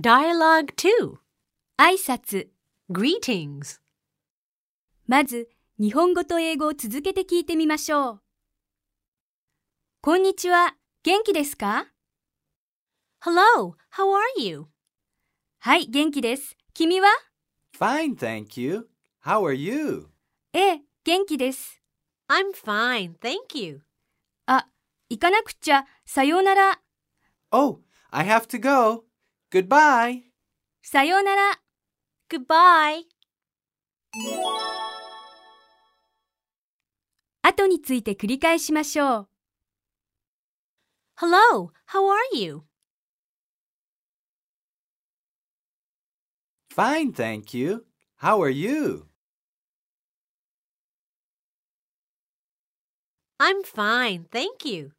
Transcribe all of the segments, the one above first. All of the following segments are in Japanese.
Dialogue 2. 挨拶。Greetings. まず、日本語と英語を続けて聞いてみましょう。こんにちは。元気ですか Hello, how are you? はい、元気です。君は Fine, thank you. How are you? ええ、元気です。I'm fine, thank you. あ、行かなくっちゃ。さようなら。Oh, I have to go. Goodbye. さようなら。Goodbye. 後について繰り返しましょう。Hello, how are you? Fine, thank you. How are you? I'm fine, thank you.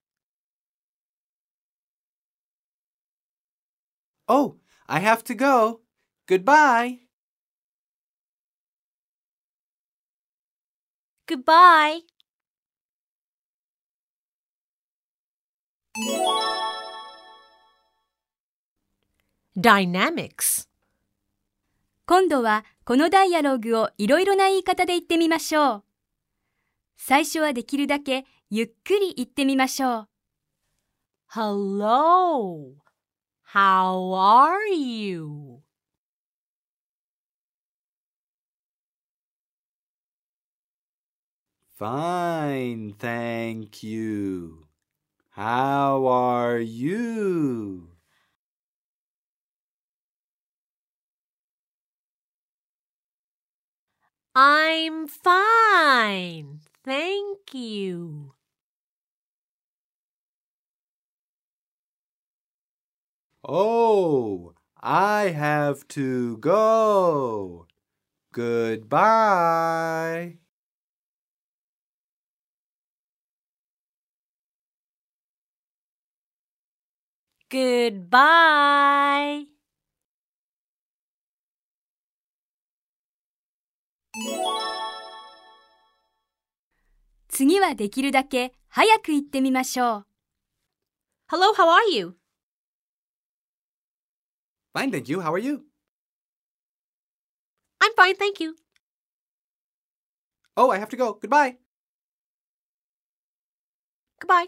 Oh, I have to go. Goodbye. Goodbye. Dynamics. 今度はこのダイアログをいろいろな言い方で言ってみましょう。最初はできるだけゆっくり言ってみましょう。Hello. How are you? Fine, thank you. How are you? I'm fine, thank you. Oh, I have to go. Goodbye. Goodbye. 次はできるだけ早く言ってみましょう。 Hello, how are you? Fine, thank you. How are you? I'm fine, thank you. Oh, I have to go. Goodbye. Goodbye.